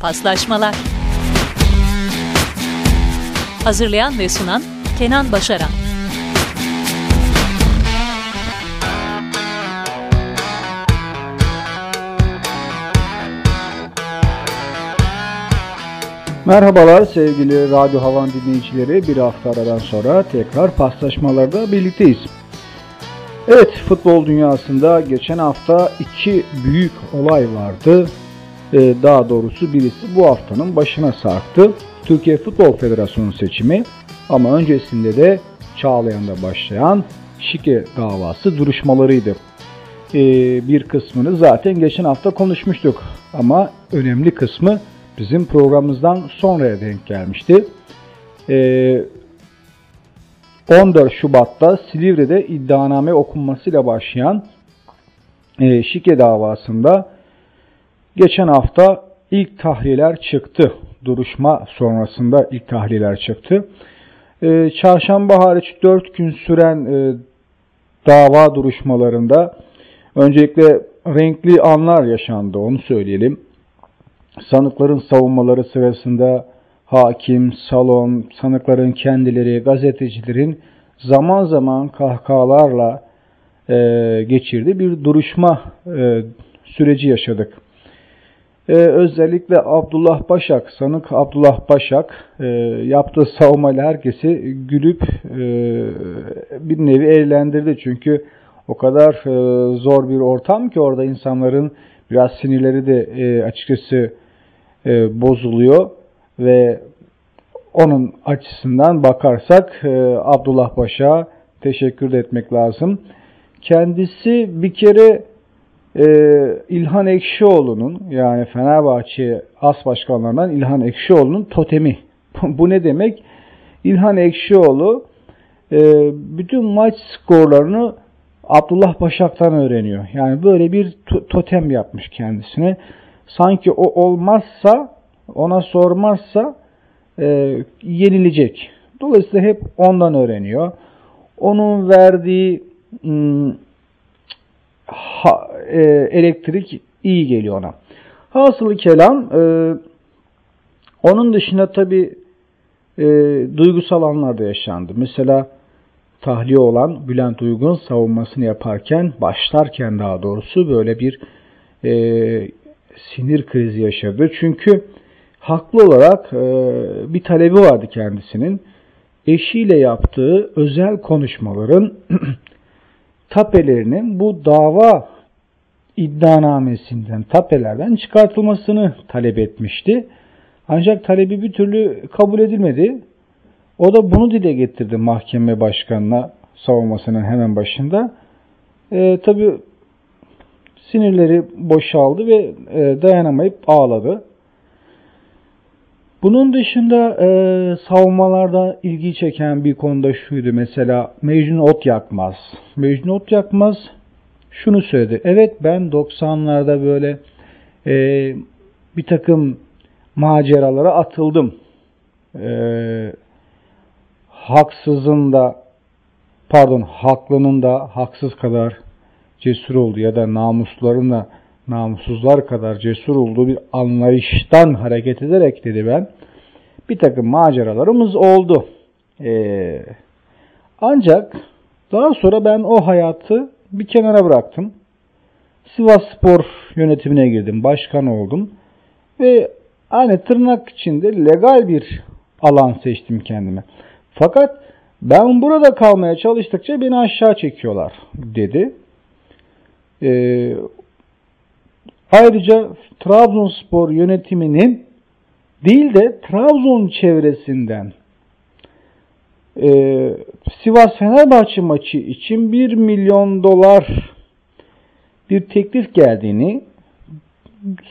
Paslaşmalar Hazırlayan ve sunan Kenan Başaran Merhabalar sevgili Radyo Havan dinleyicileri. Bir hafta aradan sonra tekrar paslaşmalarda birlikteyiz. Evet futbol dünyasında geçen hafta iki büyük olay vardı. Ee, daha doğrusu birisi bu haftanın başına sarktı. Türkiye Futbol Federasyonu seçimi ama öncesinde de Çağlayan'da başlayan şike davası duruşmalarıydı. Ee, bir kısmını zaten geçen hafta konuşmuştuk ama önemli kısmı bizim programımızdan sonraya denk gelmişti. Ee, 14 Şubat'ta Silivri'de iddianame okunmasıyla başlayan e, şike davasında geçen hafta ilk tahliyeler çıktı. Duruşma sonrasında ilk tahliyeler çıktı. E, çarşamba hariç 4 gün süren e, dava duruşmalarında öncelikle renkli anlar yaşandı onu söyleyelim. Sanıkların savunmaları sırasında hakim, salon, sanıkların kendileri, gazetecilerin zaman zaman kahkahalarla e, geçirdiği bir duruşma e, süreci yaşadık. E, özellikle Abdullah Başak, sanık Abdullah Başak e, yaptığı savunmayla herkesi gülüp e, bir nevi eğlendirdi. Çünkü o kadar e, zor bir ortam ki orada insanların biraz sinirleri de e, açıkçası e, bozuluyor ve onun açısından bakarsak e, Abdullah Paşa teşekkür etmek lazım. Kendisi bir kere e, İlhan Ekşioğlu'nun yani Fenerbahçe as başkanlarından İlhan Ekşioğlu'nun totemi. Bu ne demek? İlhan Ekşioğlu e, bütün maç skorlarını Abdullah Başak'tan öğreniyor. Yani böyle bir totem yapmış kendisine. Sanki o olmazsa, ona sormazsa e, yenilecek. Dolayısıyla hep ondan öğreniyor. Onun verdiği ım, ha, e, elektrik iyi geliyor ona. Hasılı kelam e, onun dışında tabi e, duygusal anlar da yaşandı. Mesela tahliye olan Bülent Uygun savunmasını yaparken, başlarken daha doğrusu böyle bir e, sinir krizi yaşadı. Çünkü haklı olarak e, bir talebi vardı kendisinin. Eşiyle yaptığı özel konuşmaların tapelerinin bu dava iddianamesinden, tapelerden çıkartılmasını talep etmişti. Ancak talebi bir türlü kabul edilmedi. O da bunu dile getirdi mahkeme başkanına savunmasının hemen başında. E, Tabi sinirleri boşaldı ve e, dayanamayıp ağladı. Bunun dışında e, savunmalarda ilgi çeken bir konuda şuydu. Mesela Mecnun Ot Yakmaz. Mecnun Ot Yakmaz şunu söyledi. Evet ben 90'larda böyle e, bir takım maceralara atıldım. E, haksızın da pardon haklının da haksız kadar cesur oldu ya da namusların da namussuzlar kadar cesur olduğu bir anlayıştan hareket ederek dedi ben bir takım maceralarımız oldu. Ee, ancak daha sonra ben o hayatı bir kenara bıraktım. Sivas Spor yönetimine girdim. Başkan oldum. Ve hani tırnak içinde legal bir alan seçtim kendime. Fakat ben burada kalmaya çalıştıkça beni aşağı çekiyorlar dedi. Ee, ayrıca Trabzonspor yönetiminin değil de Trabzon çevresinden e, Sivas Fenerbahçe maçı için 1 milyon dolar bir teklif geldiğini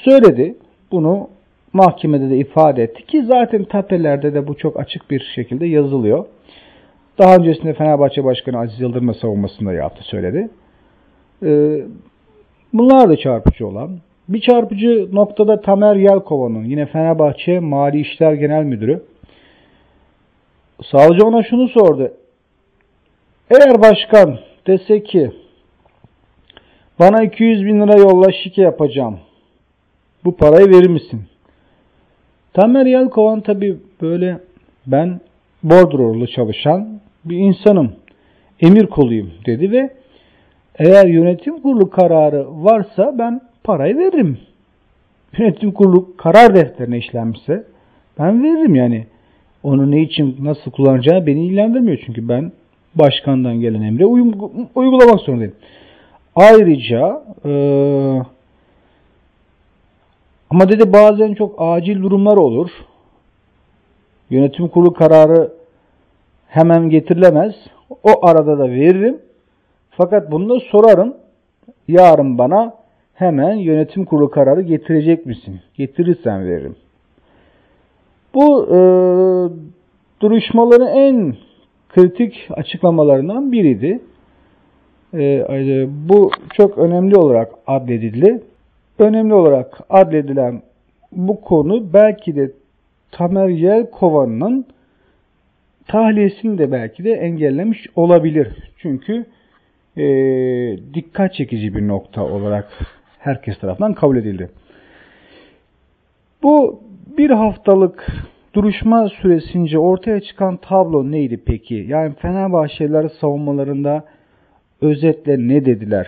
söyledi. Bunu mahkemede de ifade etti ki zaten tapelerde de bu çok açık bir şekilde yazılıyor. Daha öncesinde Fenerbahçe Başkanı Aziz Yıldırım'la savunmasında yaptı söyledi. Ee, bunlar da çarpıcı olan. Bir çarpıcı noktada Tamer Yelkova'nın yine Fenerbahçe Mali İşler Genel Müdürü savcı ona şunu sordu. Eğer başkan dese ki bana 200 bin lira yolla şike yapacağım. Bu parayı verir misin? Tamer Yalkovan tabi böyle ben bordrolu çalışan bir insanım. Emir koluyum dedi ve eğer yönetim kurulu kararı varsa ben parayı veririm. Yönetim kurulu karar defterine işlenmişse ben veririm yani. Onu ne için nasıl kullanacağı beni ilgilendirmiyor çünkü ben başkandan gelen emre uygulamak zorundayım. Ayrıca e, ama dedi bazen çok acil durumlar olur. Yönetim kurulu kararı hemen getirilemez. O arada da veririm. Fakat bunu da sorarım. Yarın bana hemen yönetim kurulu kararı getirecek misin? Getirirsen veririm. Bu e, duruşmaların en kritik açıklamalarından biriydi. E, bu çok önemli olarak adledildi. Önemli olarak adledilen bu konu belki de Tamer Yelkova'nın tahliyesini de belki de engellemiş olabilir. Çünkü e, dikkat çekici bir nokta olarak herkes tarafından kabul edildi. Bu bir haftalık duruşma süresince ortaya çıkan tablo neydi peki? Yani Fenerbahçeliler savunmalarında özetle ne dediler?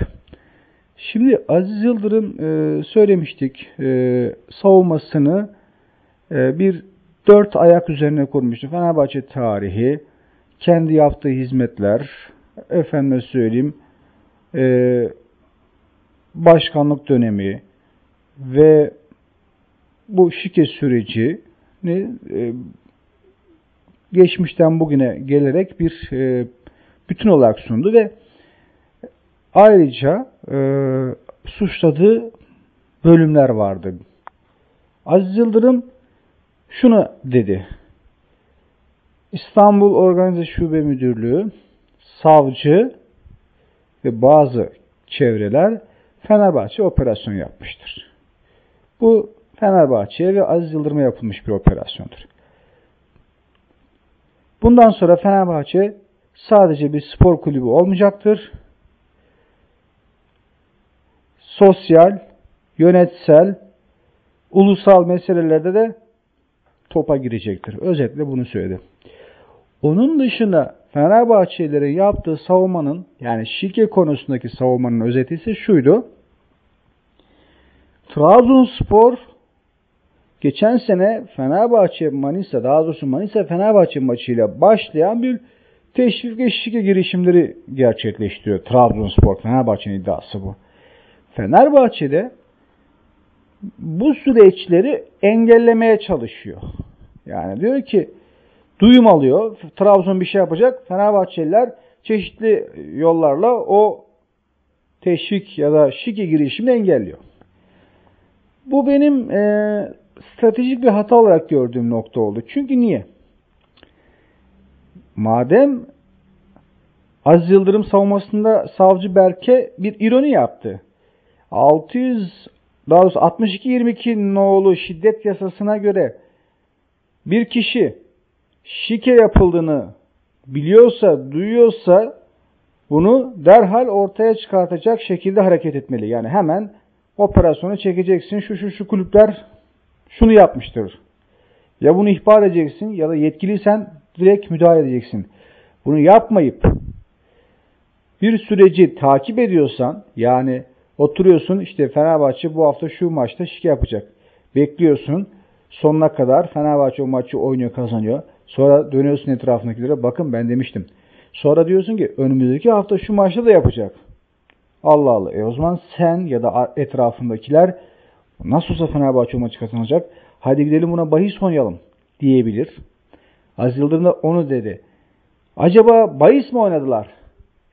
Şimdi Aziz Yıldırım e, söylemiştik e, savunmasını e, bir dört ayak üzerine kurmuştu. Fenerbahçe tarihi, kendi yaptığı hizmetler, efendime söyleyeyim e, başkanlık dönemi ve bu şike süreci e, geçmişten bugüne gelerek bir e, bütün olarak sundu ve ayrıca e, suçladığı bölümler vardı. Aziz Yıldırım şunu dedi. İstanbul Organize Şube Müdürlüğü, savcı ve bazı çevreler Fenerbahçe operasyon yapmıştır. Bu Fenerbahçe'ye ve Aziz Yıldırım'a yapılmış bir operasyondur. Bundan sonra Fenerbahçe sadece bir spor kulübü olmayacaktır. Sosyal, yönetsel, ulusal meselelerde de topa girecektir. Özetle bunu söyledi. Onun dışında Fenerbahçelilerin yaptığı savunmanın yani şike konusundaki savunmanın özeti ise şuydu. Trabzonspor geçen sene Fenerbahçe Manisa daha doğrusu Manisa Fenerbahçe maçıyla başlayan bir teşvik ve şike girişimleri gerçekleştiriyor. Trabzonspor Fenerbahçe'nin iddiası bu. Fenerbahçe'de bu süreçleri engellemeye çalışıyor. Yani diyor ki duyum alıyor. Trabzon bir şey yapacak. Fenerbahçeliler çeşitli yollarla o teşvik ya da şike girişimini engelliyor. Bu benim e, stratejik bir hata olarak gördüğüm nokta oldu. Çünkü niye? Madem Aziz Yıldırım savunmasında savcı Berke bir ironi yaptı. 600 daha doğrusu 62-22 nolu şiddet yasasına göre bir kişi şike yapıldığını biliyorsa, duyuyorsa bunu derhal ortaya çıkartacak şekilde hareket etmeli. Yani hemen operasyonu çekeceksin. Şu şu şu kulüpler şunu yapmıştır. Ya bunu ihbar edeceksin ya da yetkiliysen direkt müdahale edeceksin. Bunu yapmayıp bir süreci takip ediyorsan yani oturuyorsun işte Fenerbahçe bu hafta şu maçta şike yapacak. Bekliyorsun sonuna kadar Fenerbahçe o maçı oynuyor kazanıyor. Sonra dönüyorsun etrafındakilere bakın ben demiştim. Sonra diyorsun ki önümüzdeki hafta şu maçta da yapacak. Allah Allah. E o zaman sen ya da etrafındakiler nasıl olsa Fenerbahçe maçı kazanacak. Hadi gidelim buna bahis oynayalım diyebilir. Aziz Yıldırım da onu dedi. Acaba bahis mi oynadılar?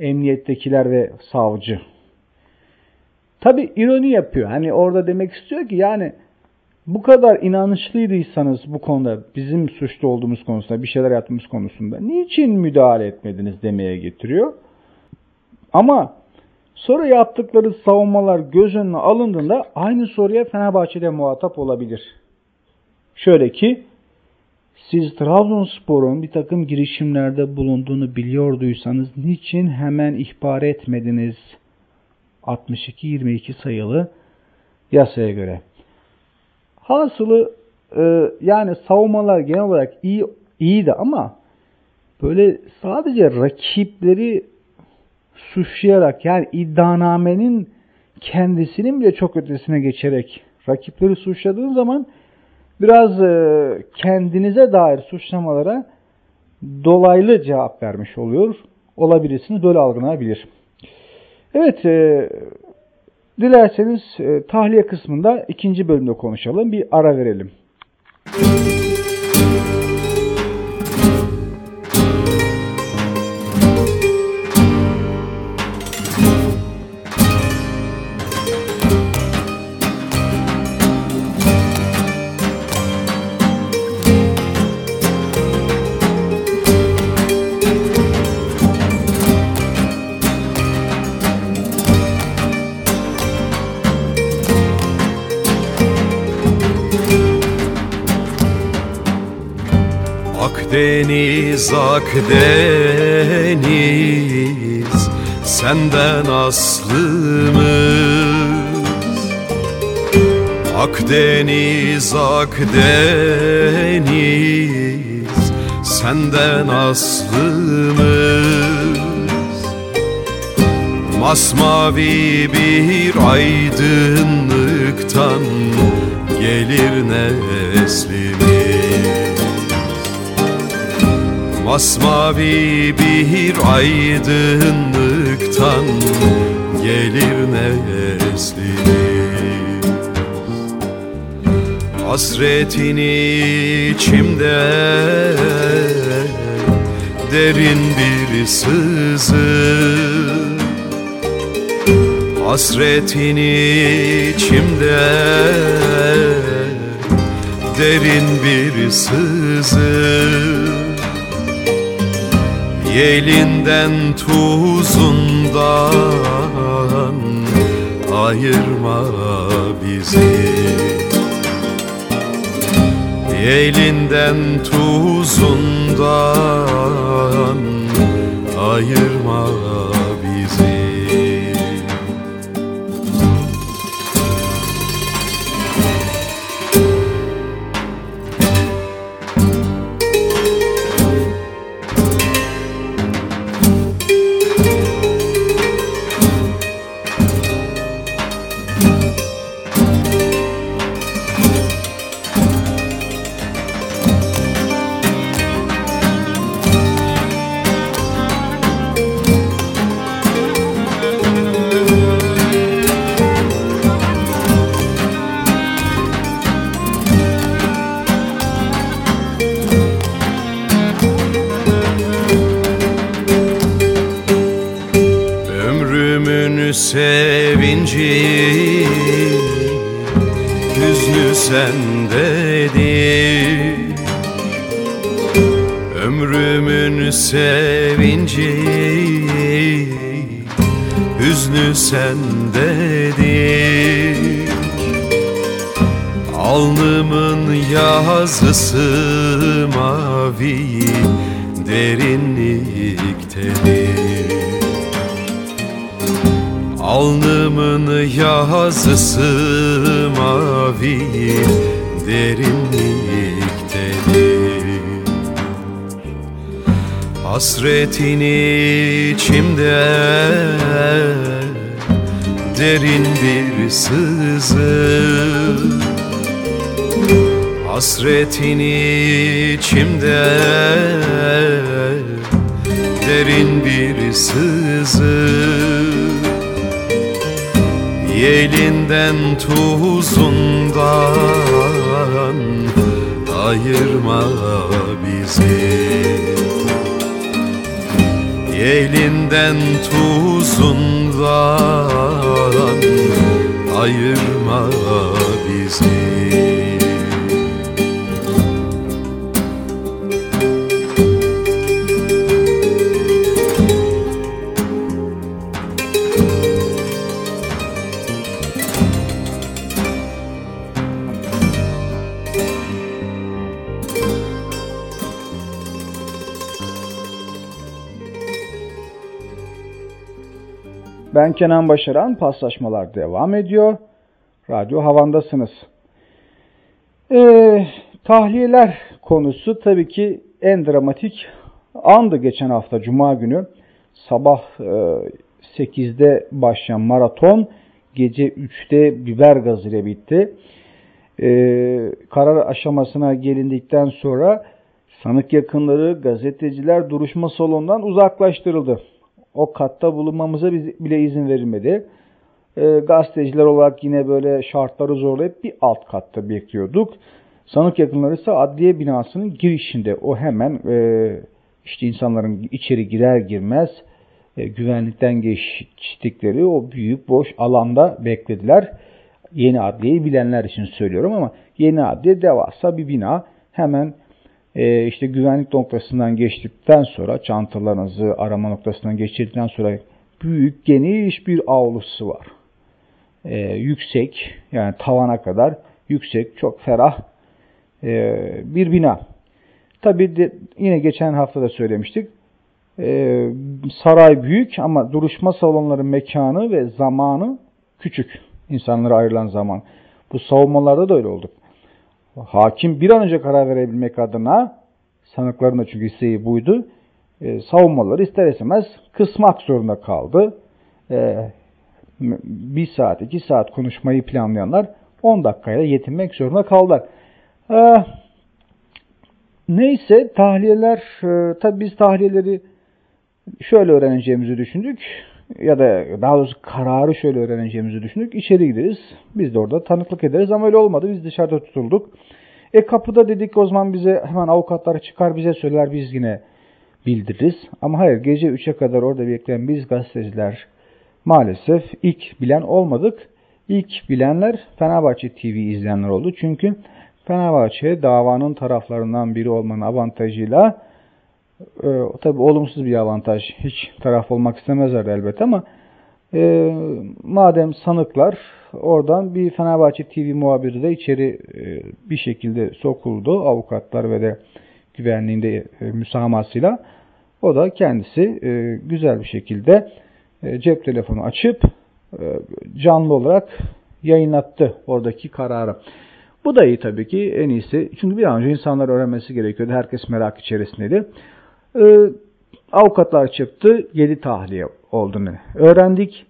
Emniyettekiler ve savcı. Tabi ironi yapıyor. Hani orada demek istiyor ki yani bu kadar inançlıydıysanız bu konuda bizim suçlu olduğumuz konusunda bir şeyler yaptığımız konusunda niçin müdahale etmediniz demeye getiriyor. Ama sonra yaptıkları savunmalar göz önüne alındığında aynı soruya Fenerbahçe'de muhatap olabilir. Şöyle ki siz Trabzonspor'un bir takım girişimlerde bulunduğunu biliyorduysanız niçin hemen ihbar etmediniz? 62-22 sayılı yasaya göre. Hasılı e, yani savunmalar genel olarak iyi iyiydi ama böyle sadece rakipleri suçlayarak yani iddianamenin kendisinin bile çok ötesine geçerek rakipleri suçladığın zaman biraz e, kendinize dair suçlamalara dolaylı cevap vermiş oluyor. Olabilirsiniz. Böyle algılanabilir. Evet. E, dilerseniz e, tahliye kısmında ikinci bölümde konuşalım. Bir ara verelim. Müzik Akdeniz Akdeniz Senden aslımız. Akdeniz Akdeniz Senden aslımız. Masmavi bir aydınlıktan Gelir neslimiz Masmavi bir aydınlıktan gelir neslimiz Hasretin içimde derin bir sızı. Hasretin içimde derin bir sızı Yelinden tuzundan ayırma bizi. Yelinden tuzundan ayırma yazısı mavi derinliktedir. Alnımın yazısı mavi derinliktedir. Hasretin içimde derin bir sızı Hasretin içimde derin bir sızı. Yelinden tuzundan ayırma bizi. Yelinden tuzundan ayırma bizi Ben Kenan Başaran, paslaşmalar devam ediyor. Radyo Havan'dasınız. Ee, tahliyeler konusu tabii ki en dramatik andı geçen hafta Cuma günü. Sabah e, 8'de başlayan maraton gece 3'te biber gazı ile bitti. Ee, karar aşamasına gelindikten sonra sanık yakınları, gazeteciler duruşma salonundan uzaklaştırıldı. O katta bulunmamıza bile izin verilmedi. E, gazeteciler olarak yine böyle şartları zorlayıp bir alt katta bekliyorduk. Sanık yakınları ise adliye binasının girişinde. O hemen e, işte insanların içeri girer girmez e, güvenlikten geçtikleri o büyük boş alanda beklediler. Yeni adliyeyi bilenler için söylüyorum ama yeni adliye devasa bir bina. Hemen e, işte güvenlik noktasından geçtikten sonra çantalarınızı arama noktasından geçirdikten sonra büyük geniş bir avlusu var. E, yüksek yani tavana kadar yüksek çok ferah e, bir bina. Tabi yine geçen hafta da söylemiştik. E, saray büyük ama duruşma salonları mekanı ve zamanı küçük. İnsanlara ayrılan zaman. Bu savunmalarda da öyle oldu. Hakim bir an önce karar verebilmek adına sanıkların da çünkü isteği buydu. E, savunmaları ister istemez kısmak zorunda kaldı. E, bir saat, iki saat konuşmayı planlayanlar 10 dakikaya yetinmek zorunda kaldılar. E, neyse tahliyeler, e, tabi biz tahliyeleri şöyle öğreneceğimizi düşündük ya da daha doğrusu kararı şöyle öğreneceğimizi düşündük. İçeri gideriz. Biz de orada tanıklık ederiz ama öyle olmadı. Biz dışarıda tutulduk. E kapıda dedik o zaman bize hemen avukatlar çıkar bize söyler biz yine bildiririz. Ama hayır gece 3'e kadar orada bekleyen biz gazeteciler maalesef ilk bilen olmadık. İlk bilenler Fenerbahçe TV izleyenler oldu. Çünkü Fenerbahçe davanın taraflarından biri olmanın avantajıyla e, tabi olumsuz bir avantaj. Hiç taraf olmak istemezler elbette ama e, madem sanıklar oradan bir Fenerbahçe TV muhabiri de içeri e, bir şekilde sokuldu. Avukatlar ve de güvenliğinde e, müsamasıyla. O da kendisi e, güzel bir şekilde e, cep telefonu açıp e, canlı olarak yayınlattı oradaki kararı. Bu da iyi tabii ki en iyisi. Çünkü bir an önce insanlar öğrenmesi gerekiyordu. Herkes merak içerisindeydi. Ee, avukatlar çıktı. 7 tahliye olduğunu öğrendik.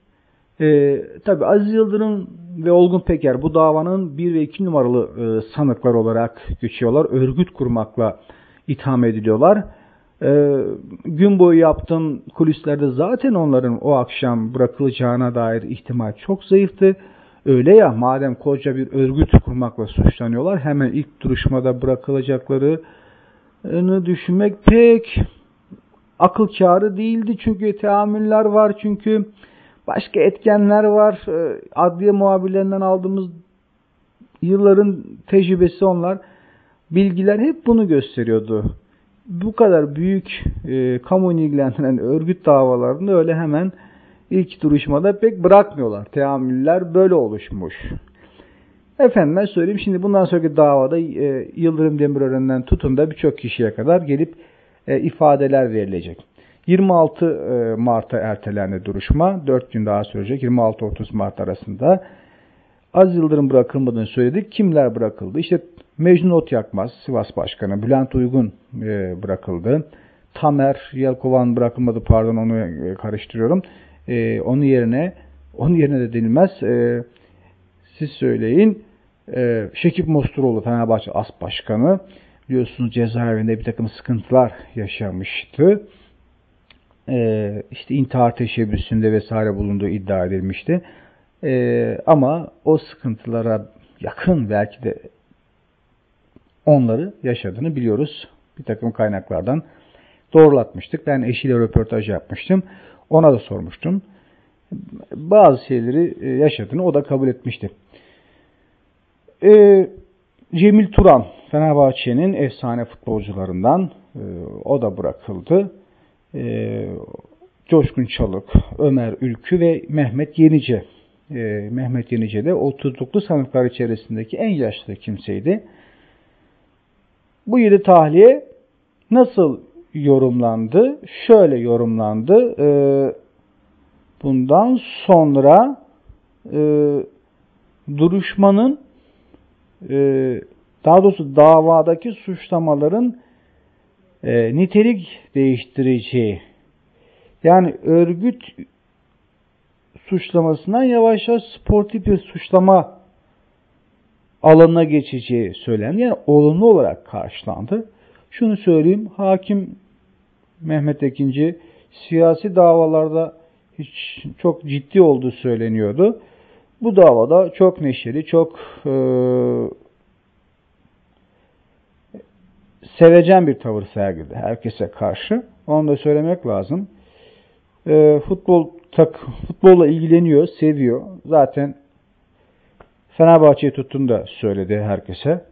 Ee, tabii Aziz Yıldırım ve Olgun Peker bu davanın 1 ve 2 numaralı e, sanıklar olarak geçiyorlar. Örgüt kurmakla itham ediliyorlar. Ee, gün boyu yaptığın kulislerde zaten onların o akşam bırakılacağına dair ihtimal çok zayıftı. Öyle ya madem koca bir örgüt kurmakla suçlanıyorlar hemen ilk duruşmada bırakılacaklarını düşünmek pek akıl kârı değildi. Çünkü teamüller var çünkü başka etkenler var. Ee, adliye muhabirlerinden aldığımız yılların tecrübesi onlar. Bilgiler hep bunu gösteriyordu. Bu kadar büyük e, kamuoyunu ilgilendiren örgüt davalarında öyle hemen ilk duruşmada pek bırakmıyorlar. Teamüller böyle oluşmuş. Efendime söyleyeyim şimdi bundan sonraki davada e, Yıldırım Demirören'den tutun da birçok kişiye kadar gelip e, ifadeler verilecek. 26 e, Mart'a ertelendi duruşma. 4 gün daha sürecek. 26-30 Mart arasında. Az Yıldırım bırakılmadığını söyledik. Kimler bırakıldı? İşte Mecnun Ot Yakmaz, Sivas Başkanı, Bülent Uygun e, bırakıldı. Tamer Yelkovan bırakılmadı pardon onu e, karıştırıyorum. Onun yerine onun yerine de denilmez. Siz söyleyin. E, Şekip Mosturoğlu Fenerbahçe As Başkanı biliyorsunuz cezaevinde bir takım sıkıntılar yaşamıştı. Ee, işte intihar teşebbüsünde vesaire bulunduğu iddia edilmişti. Ee, ama o sıkıntılara yakın belki de onları yaşadığını biliyoruz. Bir takım kaynaklardan doğrulatmıştık. Ben eşiyle röportaj yapmıştım. Ona da sormuştum. Bazı şeyleri e, yaşadığını o da kabul etmişti. Ee, Cemil Turan Fenerbahçe'nin efsane futbolcularından e, o da bırakıldı. E, Coşkun Çalık, Ömer Ülkü ve Mehmet Yenice. E, Mehmet Yenice de 39 sanıklar içerisindeki en yaşlı kimseydi. Bu yedi tahliye nasıl yorumlandı? Şöyle yorumlandı. Bundan sonra duruşmanın daha doğrusu davadaki suçlamaların e, nitelik değiştireceği yani örgüt suçlamasından yavaş yavaş sportif bir suçlama alanına geçeceği söylendi. Yani olumlu olarak karşılandı. Şunu söyleyeyim, hakim Mehmet Ekinci siyasi davalarda hiç çok ciddi olduğu söyleniyordu. Bu davada çok neşeli, çok e, sevecen bir tavır sergiledi herkese karşı. Onu da söylemek lazım. E, futbol tak, futbolla ilgileniyor, seviyor. Zaten Fenerbahçe'yi tuttuğunu da söyledi herkese.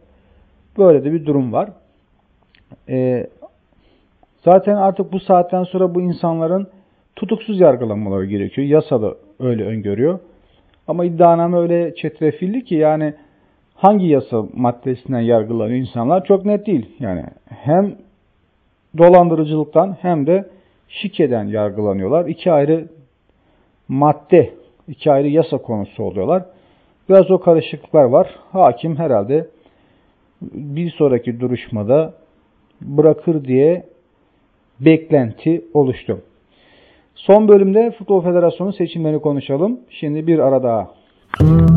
Böyle de bir durum var. E, zaten artık bu saatten sonra bu insanların tutuksuz yargılanmaları gerekiyor. Yasa da öyle öngörüyor. Ama iddianame öyle çetrefilli ki yani hangi yasa maddesinden yargılanıyor insanlar çok net değil. Yani hem dolandırıcılıktan hem de şikeden yargılanıyorlar. İki ayrı madde, iki ayrı yasa konusu oluyorlar. Biraz o karışıklıklar var. Hakim herhalde bir sonraki duruşmada bırakır diye beklenti oluştu. Son bölümde Futbol Federasyonu seçimlerini konuşalım. Şimdi bir ara daha.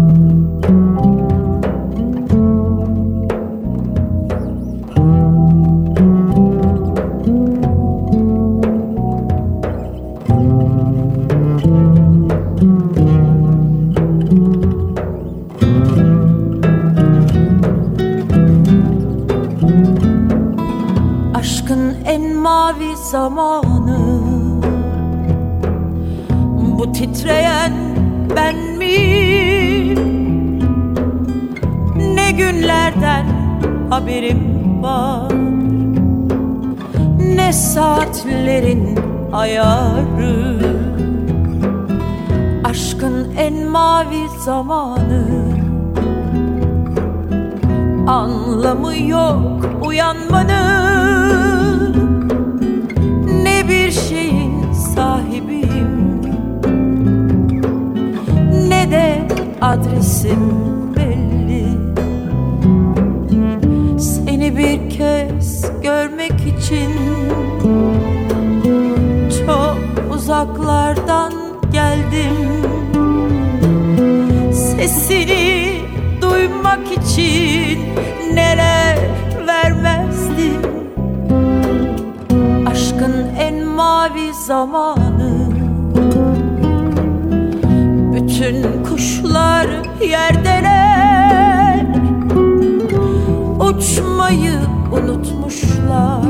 Anlamı yok uyanmanın Ne bir şeyin sahibiyim Ne de adresim belli. Seni bir kez görmek için Çok uzaklardan geldim. Sesini duymak için neler vermezdim? Aşkın en mavi zamanı. Bütün kuşlar yerdeler. Uçmayı unutmuşlar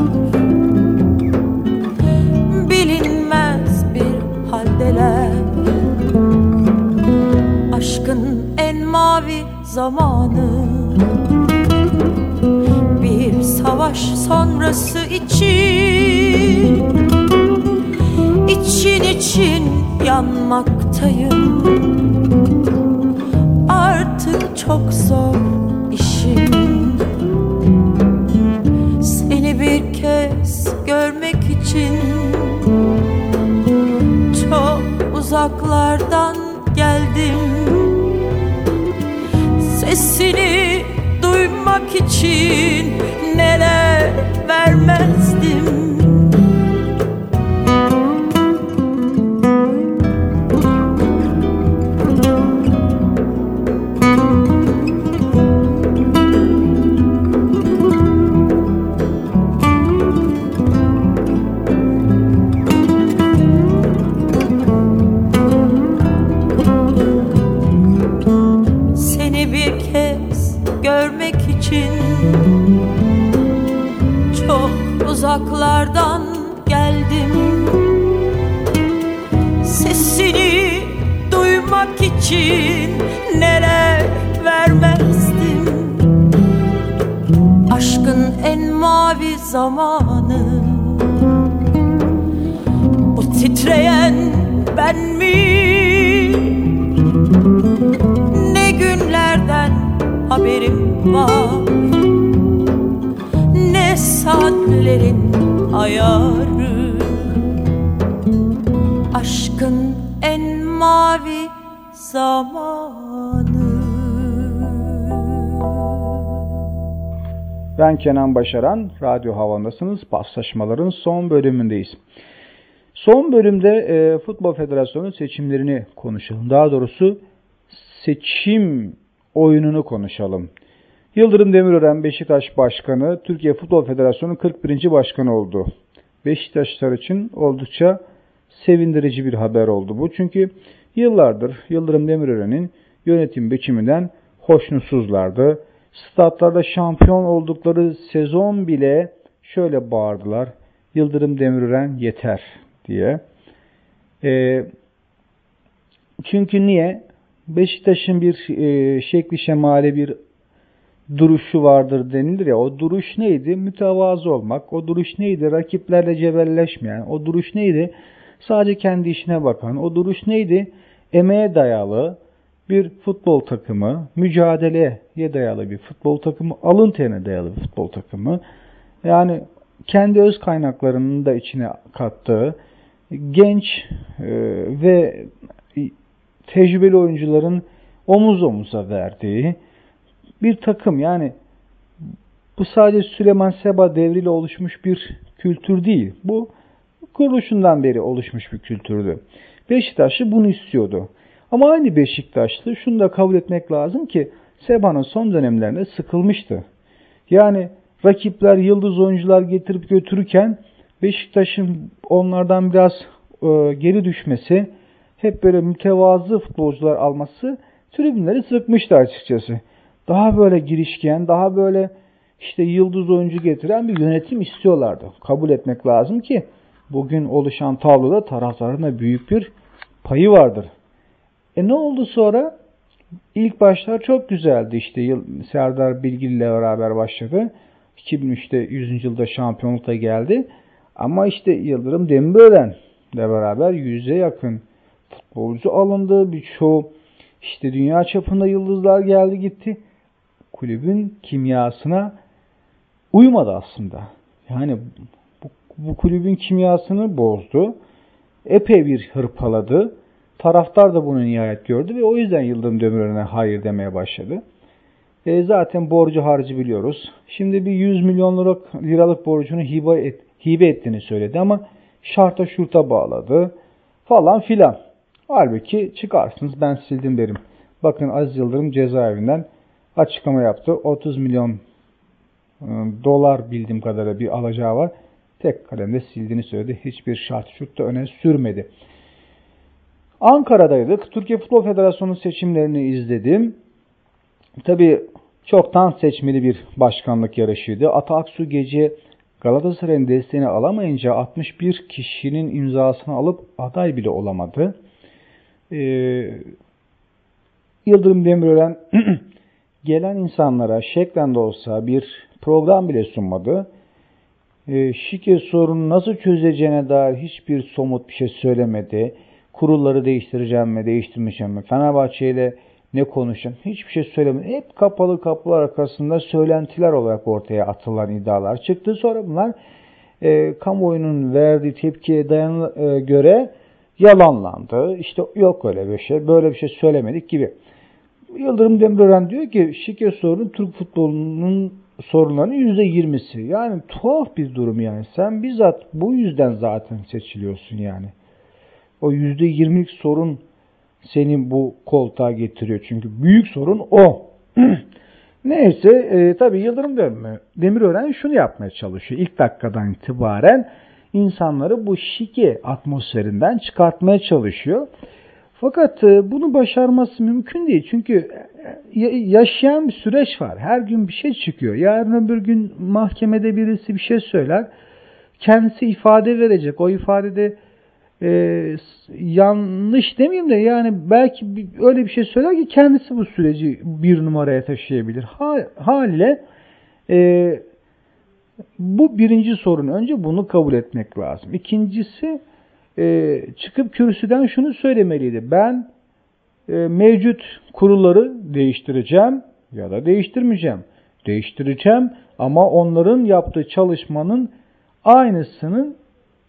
zamanı. Bir savaş sonrası için için için yanmaktayım. Artık çok zor işim. Seni bir kez görmek için Çok uzaklardan geldim Sesini duymak için neler vermezdim için neler vermezdim? Aşkın en mavi zamanı. Bu titreyen ben mi? Ne günlerden haberim var? Ne saatlerin ayarı? Aşkın en mavi zamanı Ben Kenan Başaran, Radyo Havan'dasınız. Paslaşmaların son bölümündeyiz. Son bölümde e, Futbol Federasyonu seçimlerini konuşalım. Daha doğrusu seçim oyununu konuşalım. Yıldırım Demirören Beşiktaş Başkanı, Türkiye Futbol Federasyonu 41. Başkanı oldu. Beşiktaşlar için oldukça sevindirici bir haber oldu bu. Çünkü yıllardır Yıldırım Demirören'in yönetim biçiminden hoşnutsuzlardı. Statlarda şampiyon oldukları sezon bile şöyle bağırdılar. Yıldırım Demirören yeter diye. E, çünkü niye? Beşiktaş'ın bir e, şekli şemali bir duruşu vardır denilir ya. O duruş neydi? Mütevazı olmak. O duruş neydi? Rakiplerle cebelleşmeyen. O duruş neydi? Sadece kendi işine bakan. O duruş neydi? Emeğe dayalı bir futbol takımı, mücadeleye dayalı bir futbol takımı, alın terine dayalı bir futbol takımı. Yani kendi öz kaynaklarının da içine kattığı genç e, ve tecrübeli oyuncuların omuz omuza verdiği bir takım. Yani bu sadece Süleyman Seba devriyle oluşmuş bir kültür değil. Bu kuruluşundan beri oluşmuş bir kültürdü. Beşiktaşlı bunu istiyordu. Ama aynı Beşiktaşlı şunu da kabul etmek lazım ki Seba'nın son dönemlerinde sıkılmıştı. Yani rakipler yıldız oyuncular getirip götürürken Beşiktaş'ın onlardan biraz e, geri düşmesi, hep böyle mütevazı futbolcular alması tribünleri sıkmıştı açıkçası. Daha böyle girişken, daha böyle işte yıldız oyuncu getiren bir yönetim istiyorlardı. Kabul etmek lazım ki bugün oluşan tabloda taraftarın büyük bir payı vardır. E ne oldu sonra? İlk başlar çok güzeldi işte. Serdar Bilgili ile beraber başladı. 2003'te 100. yılda şampiyonlukta geldi. Ama işte Yıldırım Demirören ile beraber yüze yakın futbolcu alındı. Birçoğu işte dünya çapında yıldızlar geldi gitti. Kulübün kimyasına uymadı aslında. Yani bu, kulübün kimyasını bozdu. Epey bir hırpaladı. Taraftar da bunu nihayet gördü ve o yüzden Yıldırım Demirören'e hayır demeye başladı. E zaten borcu harcı biliyoruz. Şimdi bir 100 milyon liralık, borcunu hibe, et, hibe ettiğini söyledi ama şarta şurta bağladı falan filan. Halbuki çıkarsınız ben sildim derim. Bakın Aziz Yıldırım cezaevinden açıklama yaptı. 30 milyon e, dolar bildiğim kadarıyla bir alacağı var. Tek kalemde sildiğini söyledi. Hiçbir şart şurt da öne sürmedi. Ankara'daydık. Türkiye Futbol Federasyonu seçimlerini izledim. Tabi çoktan seçmeli bir başkanlık yarışıydı. Ata Aksu gece Galatasaray'ın desteğini alamayınca 61 kişinin imzasını alıp aday bile olamadı. Ee, Yıldırım Demirören gelen insanlara şeklen de olsa bir program bile sunmadı. Ee, şike sorunu nasıl çözeceğine dair hiçbir somut bir şey söylemedi kurulları değiştireceğim mi, değiştirmeyeceğim mi, Fenerbahçe ile ne konuşacağım hiçbir şey söylemedi. Hep kapalı kapılar arkasında söylentiler olarak ortaya atılan iddialar çıktı. Sonra bunlar e, kamuoyunun verdiği tepkiye dayan e, göre yalanlandı. İşte yok öyle bir şey, böyle bir şey söylemedik gibi. Yıldırım Demirören diyor ki şike sorunu Türk futbolunun yüzde yirmisi. Yani tuhaf bir durum yani. Sen bizzat bu yüzden zaten seçiliyorsun yani. O yüzde yirmilik sorun seni bu koltuğa getiriyor. Çünkü büyük sorun o. Neyse e, tabii Yıldırım Dönme Demirören şunu yapmaya çalışıyor. İlk dakikadan itibaren insanları bu şike atmosferinden çıkartmaya çalışıyor. Fakat e, bunu başarması mümkün değil. Çünkü yaşayan bir süreç var. Her gün bir şey çıkıyor. Yarın öbür gün mahkemede birisi bir şey söyler. Kendisi ifade verecek. O ifadede e, yanlış demeyeyim de yani belki öyle bir şey söyler ki kendisi bu süreci bir numaraya taşıyabilir. Ha, haliyle e, bu birinci sorun. Önce bunu kabul etmek lazım. İkincisi e, çıkıp kürsüden şunu söylemeliydi. Ben mevcut kurulları değiştireceğim ya da değiştirmeyeceğim. Değiştireceğim ama onların yaptığı çalışmanın aynısının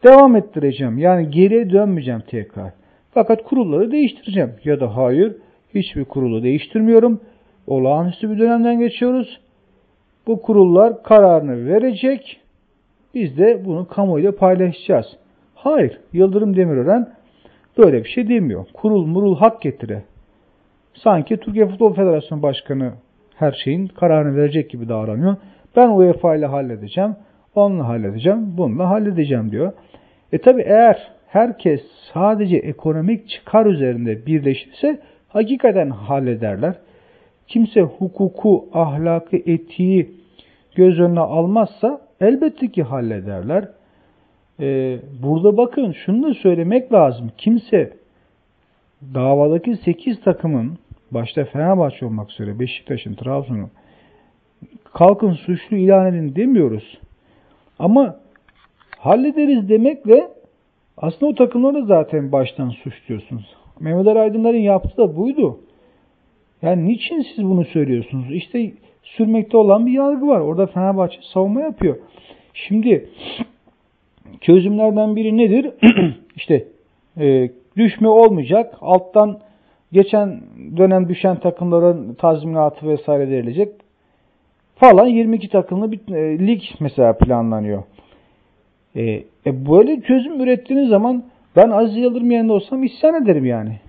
devam ettireceğim. Yani geriye dönmeyeceğim tekrar. Fakat kurulları değiştireceğim. Ya da hayır hiçbir kurulu değiştirmiyorum. Olağanüstü bir dönemden geçiyoruz. Bu kurullar kararını verecek. Biz de bunu kamuoyuyla paylaşacağız. Hayır. Yıldırım Demirören böyle bir şey demiyor. Kurul murul hak getire. Sanki Türkiye Futbol Federasyonu Başkanı her şeyin kararını verecek gibi davranıyor. Ben UEFA ile halledeceğim, onunla halledeceğim, bununla halledeceğim diyor. E tabi eğer herkes sadece ekonomik çıkar üzerinde birleşirse hakikaten hallederler. Kimse hukuku, ahlakı, etiği göz önüne almazsa elbette ki hallederler. Ee, burada bakın şunu da söylemek lazım. Kimse davadaki 8 takımın başta Fenerbahçe olmak üzere Beşiktaş'ın, Trabzon'un kalkın suçlu ilan edin demiyoruz. Ama hallederiz demekle aslında o takımları zaten baştan suçluyorsunuz. Mehmet Ali Aydınlar'ın yaptığı da buydu. Yani niçin siz bunu söylüyorsunuz? İşte sürmekte olan bir yargı var. Orada Fenerbahçe savunma yapıyor. Şimdi çözümlerden biri nedir? İşte e, düşme olmayacak. Alttan geçen dönem düşen takımların tazminatı vesaire verilecek. Falan 22 takımlı bir e, lig mesela planlanıyor. E, e, böyle çözüm ürettiğiniz zaman ben Aziz Yıldırım yerinde olsam isyan ederim yani.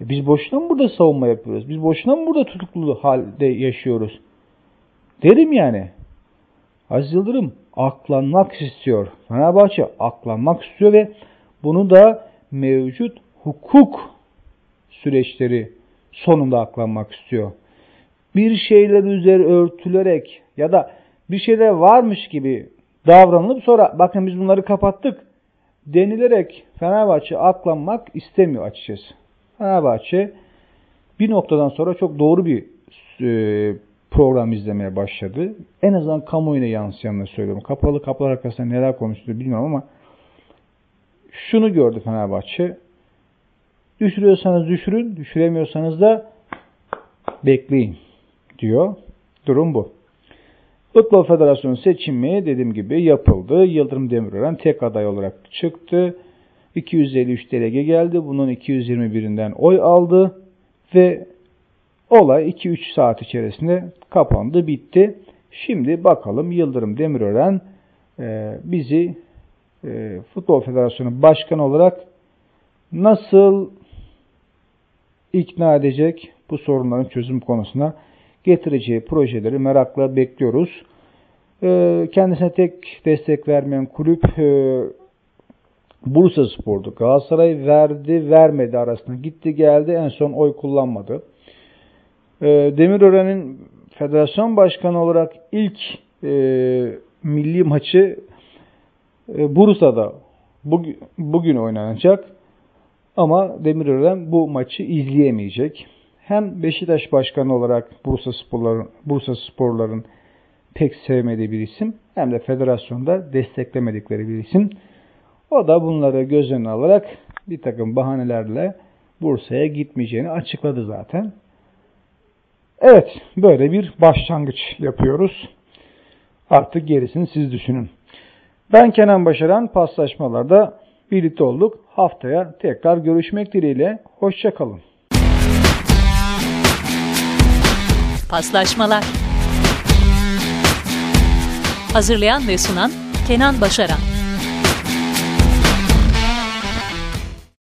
E, biz boşuna mı burada savunma yapıyoruz? Biz boşuna mı burada tutuklu halde yaşıyoruz? Derim yani. Aziz Yıldırım aklanmak istiyor. Fenerbahçe aklanmak istiyor ve bunu da mevcut hukuk süreçleri sonunda aklanmak istiyor. Bir şeyler üzeri örtülerek ya da bir şeyler varmış gibi davranılıp sonra bakın biz bunları kapattık denilerek Fenerbahçe aklanmak istemiyor açıkçası. Fenerbahçe bir noktadan sonra çok doğru bir e, program izlemeye başladı. En azından kamuoyuna yansıyanları söylüyorum. Kapalı kapılar arkasında neler konuştuğunu bilmiyorum ama şunu gördü Fenerbahçe. Düşürüyorsanız düşürün, düşüremiyorsanız da bekleyin diyor. Durum bu. Futbol Federasyonu seçimi dediğim gibi yapıldı. Yıldırım Demirören tek aday olarak çıktı. 253 delege geldi. Bunun 221'inden oy aldı ve olay 2-3 saat içerisinde kapandı, bitti. Şimdi bakalım Yıldırım Demirören e, bizi e, Futbol Federasyonu Başkanı olarak nasıl ikna edecek bu sorunların çözüm konusuna getireceği projeleri merakla bekliyoruz. E, kendisine tek destek vermeyen kulüp e, Bursa Spor'du. Galatasaray verdi vermedi arasında gitti geldi en son oy kullanmadı. E, Demirören'in federasyon başkanı olarak ilk e, milli maçı e, Bursa'da bugün, bugün oynanacak. Ama Demirören bu maçı izleyemeyecek. Hem Beşiktaş başkanı olarak Bursa Sporların, Bursa Sporların pek sevmediği bir isim hem de federasyonda desteklemedikleri bir isim. O da bunları göz önüne alarak bir takım bahanelerle Bursa'ya gitmeyeceğini açıkladı zaten. Evet, böyle bir başlangıç yapıyoruz. Artık gerisini siz düşünün. Ben Kenan Başaran paslaşmalarda birlikte olduk. Haftaya tekrar görüşmek dileğiyle. Hoşçakalın. Paslaşmalar Hazırlayan ve sunan Kenan Başaran